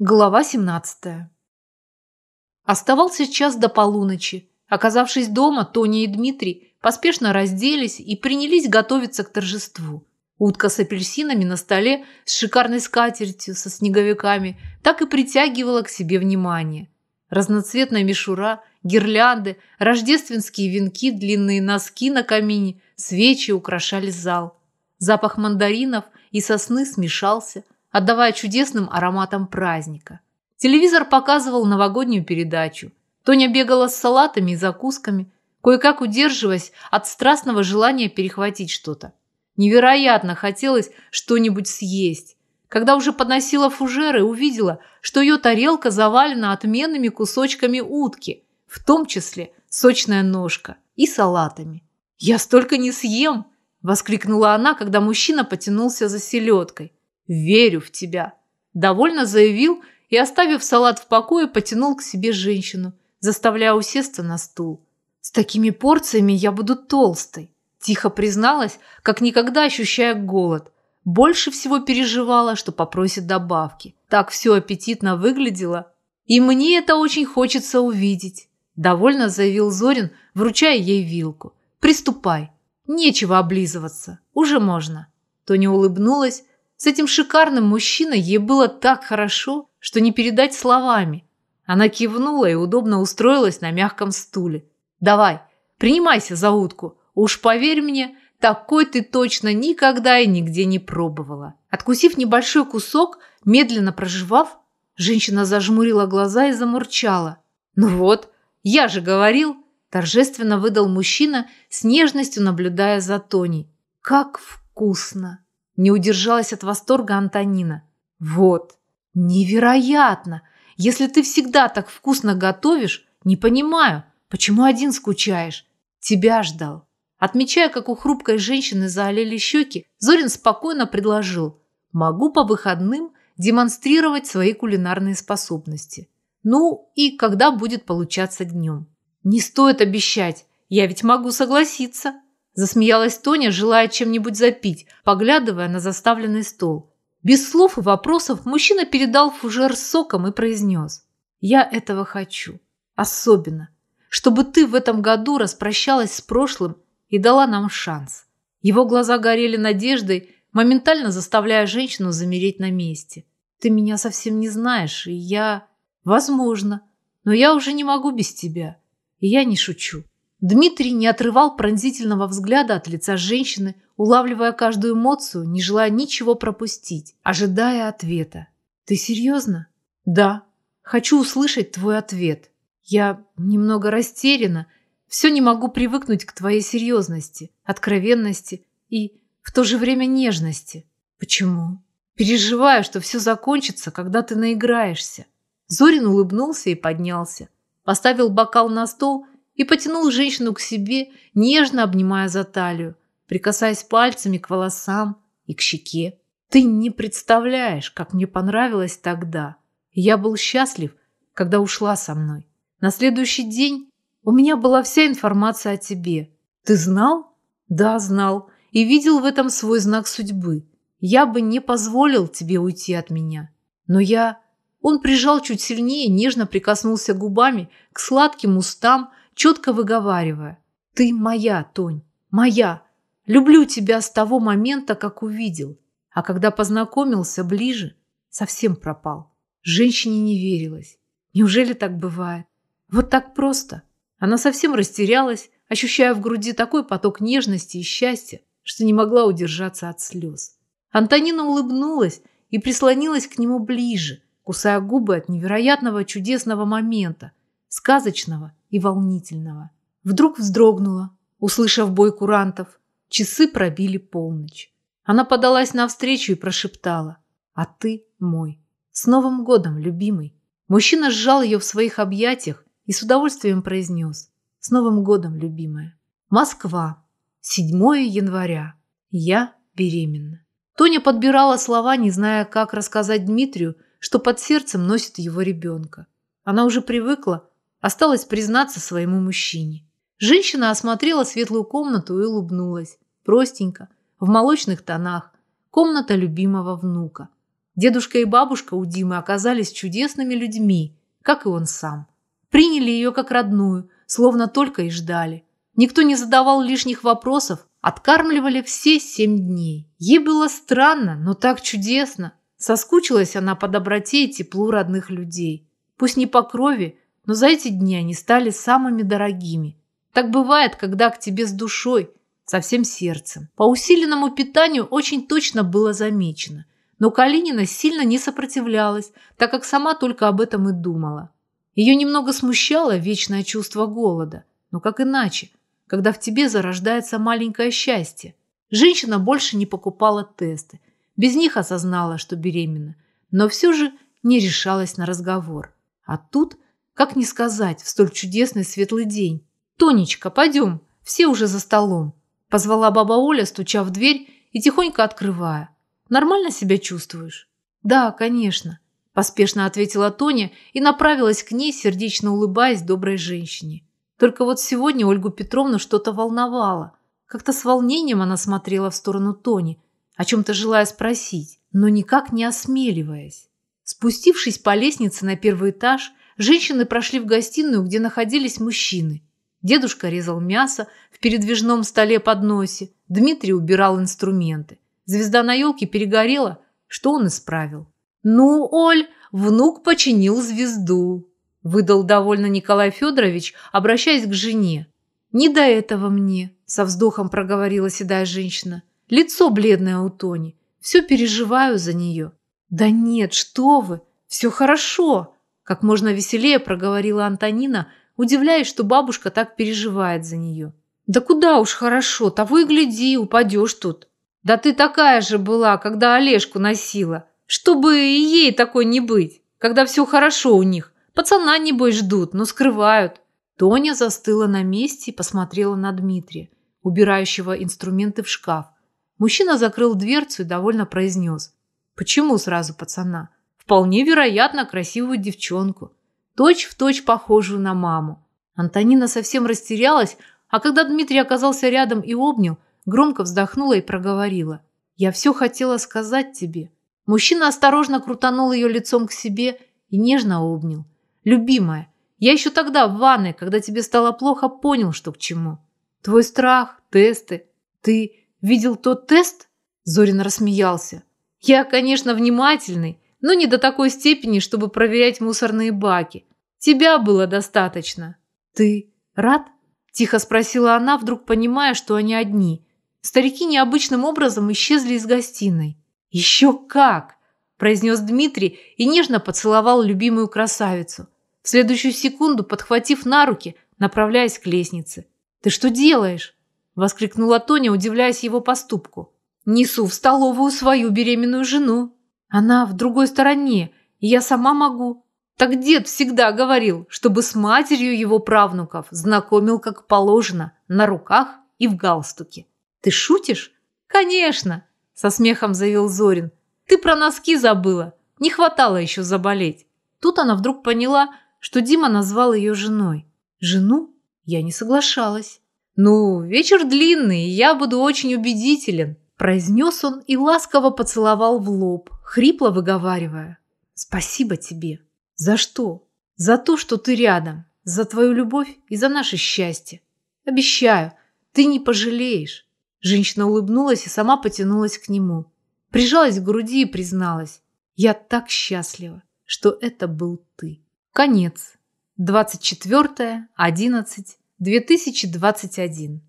Глава 17. Оставался час до полуночи. Оказавшись дома, Тоня и Дмитрий поспешно разделись и принялись готовиться к торжеству. Утка с апельсинами на столе с шикарной скатертью, со снеговиками, так и притягивала к себе внимание. Разноцветная мишура, гирлянды, рождественские венки, длинные носки на камине, свечи украшали зал. Запах мандаринов и сосны смешался – отдавая чудесным ароматом праздника. Телевизор показывал новогоднюю передачу. Тоня бегала с салатами и закусками, кое-как удерживаясь от страстного желания перехватить что-то. Невероятно хотелось что-нибудь съесть. Когда уже подносила фужеры, увидела, что ее тарелка завалена отменными кусочками утки, в том числе сочная ножка и салатами. «Я столько не съем!» – воскликнула она, когда мужчина потянулся за селедкой. «Верю в тебя», – довольно заявил и, оставив салат в покое, потянул к себе женщину, заставляя усесться на стул. «С такими порциями я буду толстой», – тихо призналась, как никогда ощущая голод. Больше всего переживала, что попросит добавки. Так все аппетитно выглядело. И мне это очень хочется увидеть, довольно заявил Зорин, вручая ей вилку. Приступай. Нечего облизываться. Уже можно. Тоня улыбнулась, с этим шикарным мужчиной ей было так хорошо, что не передать словами. Она кивнула и удобно устроилась на мягком стуле. «Давай, принимайся за утку. Уж поверь мне, такой ты точно никогда и нигде не пробовала». Откусив небольшой кусок, медленно проживав, женщина зажмурила глаза и замурчала. «Ну вот, я же говорил!» торжественно выдал мужчина, с нежностью наблюдая за Тоней. «Как вкусно!» Не удержалась от восторга Антонина. Вот, невероятно! Если ты всегда так вкусно готовишь, не понимаю, почему один скучаешь. Тебя ждал. Отмечая, как у хрупкой женщины заолели щеки, Зорин спокойно предложил. Могу по выходным демонстрировать свои кулинарные способности. Ну и когда будет получаться днем. Не стоит обещать, я ведь могу согласиться. Засмеялась Тоня, желая чем-нибудь запить, поглядывая на заставленный стол. Без слов и вопросов мужчина передал фужер соком и произнес. «Я этого хочу. Особенно. Чтобы ты в этом году распрощалась с прошлым и дала нам шанс». Его глаза горели надеждой, моментально заставляя женщину замереть на месте. «Ты меня совсем не знаешь, и я...» «Возможно. Но я уже не могу без тебя. И я не шучу. Дмитрий не отрывал пронзительного взгляда от лица женщины, улавливая каждую эмоцию, не желая ничего пропустить, ожидая ответа. «Ты серьезно?» «Да. Хочу услышать твой ответ. Я немного растеряна, все не могу привыкнуть к твоей серьезности, откровенности и в то же время нежности. Почему? Переживаю, что все закончится, когда ты наиграешься». Зорин улыбнулся и поднялся. Поставил бокал на стол и потянул женщину к себе, нежно обнимая за талию, прикасаясь пальцами к волосам и к щеке. Ты не представляешь, как мне понравилось тогда. Я был счастлив, когда ушла со мной. На следующий день у меня была вся информация о тебе. Ты знал? Да, знал. И видел в этом свой знак судьбы. Я бы не позволил тебе уйти от меня. Но я... Он прижал чуть сильнее, нежно прикоснулся губами к сладким устам, четко выговаривая. «Ты моя, Тонь, моя. Люблю тебя с того момента, как увидел. А когда познакомился ближе, совсем пропал. Женщине не верилось. Неужели так бывает? Вот так просто. Она совсем растерялась, ощущая в груди такой поток нежности и счастья, что не могла удержаться от слез. Антонина улыбнулась и прислонилась к нему ближе, кусая губы от невероятного чудесного момента, сказочного и волнительного. Вдруг вздрогнула, услышав бой курантов. Часы пробили полночь. Она подалась навстречу и прошептала «А ты мой». «С Новым годом, любимый!» Мужчина сжал ее в своих объятиях и с удовольствием произнес «С Новым годом, любимая!» Москва. 7 января. Я беременна. Тоня подбирала слова, не зная, как рассказать Дмитрию, что под сердцем носит его ребенка. Она уже привыкла, Осталось признаться своему мужчине. Женщина осмотрела светлую комнату и улыбнулась. Простенько, в молочных тонах. Комната любимого внука. Дедушка и бабушка у Димы оказались чудесными людьми, как и он сам. Приняли ее как родную, словно только и ждали. Никто не задавал лишних вопросов, откармливали все семь дней. Ей было странно, но так чудесно. Соскучилась она по доброте и теплу родных людей. Пусть не по крови, но за эти дни они стали самыми дорогими. Так бывает, когда к тебе с душой, со всем сердцем. По усиленному питанию очень точно было замечено. Но Калинина сильно не сопротивлялась, так как сама только об этом и думала. Ее немного смущало вечное чувство голода. Но как иначе, когда в тебе зарождается маленькое счастье? Женщина больше не покупала тесты. Без них осознала, что беременна. Но все же не решалась на разговор. А тут, как не сказать, в столь чудесный светлый день. «Тонечка, пойдем, все уже за столом», – позвала баба Оля, стуча в дверь и тихонько открывая. «Нормально себя чувствуешь?» «Да, конечно», – поспешно ответила Тоня и направилась к ней, сердечно улыбаясь доброй женщине. Только вот сегодня Ольгу Петровну что-то волновало. Как-то с волнением она смотрела в сторону Тони, о чем-то желая спросить, но никак не осмеливаясь. Спустившись по лестнице на первый этаж, женщины прошли в гостиную, где находились мужчины. Дедушка резал мясо в передвижном столе подносе, Дмитрий убирал инструменты. Звезда на елке перегорела, что он исправил. «Ну, Оль, внук починил звезду», – выдал довольно Николай Федорович, обращаясь к жене. «Не до этого мне», – со вздохом проговорила седая женщина. «Лицо бледное у Тони. Все переживаю за нее». «Да нет, что вы! Все хорошо!» Как можно веселее проговорила Антонина, удивляясь, что бабушка так переживает за нее. «Да куда уж хорошо, того и гляди, упадешь тут». «Да ты такая же была, когда Олежку носила. Чтобы и ей такой не быть, когда все хорошо у них. Пацана, небось, ждут, но скрывают». Тоня застыла на месте и посмотрела на Дмитрия, убирающего инструменты в шкаф. Мужчина закрыл дверцу и довольно произнес. «Почему сразу пацана? Вполне вероятно, красивую девчонку точь-в-точь точь похожую на маму. Антонина совсем растерялась, а когда Дмитрий оказался рядом и обнял, громко вздохнула и проговорила. «Я все хотела сказать тебе». Мужчина осторожно крутанул ее лицом к себе и нежно обнял. «Любимая, я еще тогда в ванной, когда тебе стало плохо, понял, что к чему. Твой страх, тесты. Ты видел тот тест?» Зорин рассмеялся. «Я, конечно, внимательный, но не до такой степени, чтобы проверять мусорные баки. Тебя было достаточно. Ты рад? Тихо спросила она, вдруг понимая, что они одни. Старики необычным образом исчезли из гостиной. Еще как! произнес Дмитрий и нежно поцеловал любимую красавицу. В следующую секунду, подхватив на руки, направляясь к лестнице. «Ты что делаешь?» – воскликнула Тоня, удивляясь его поступку. «Несу в столовую свою беременную жену. Она в другой стороне, и я сама могу. Так дед всегда говорил, чтобы с матерью его правнуков знакомил как положено, на руках и в галстуке. Ты шутишь? Конечно, со смехом заявил Зорин. Ты про носки забыла. Не хватало еще заболеть. Тут она вдруг поняла, что Дима назвал ее женой. Жену? Я не соглашалась. Ну, вечер длинный, я буду очень убедителен, произнес он и ласково поцеловал в лоб, хрипло выговаривая. Спасибо тебе. За что? За то, что ты рядом, за твою любовь и за наше счастье. Обещаю, ты не пожалеешь. Женщина улыбнулась и сама потянулась к нему. Прижалась к груди и призналась. Я так счастлива, что это был ты. Конец. 24.11.2021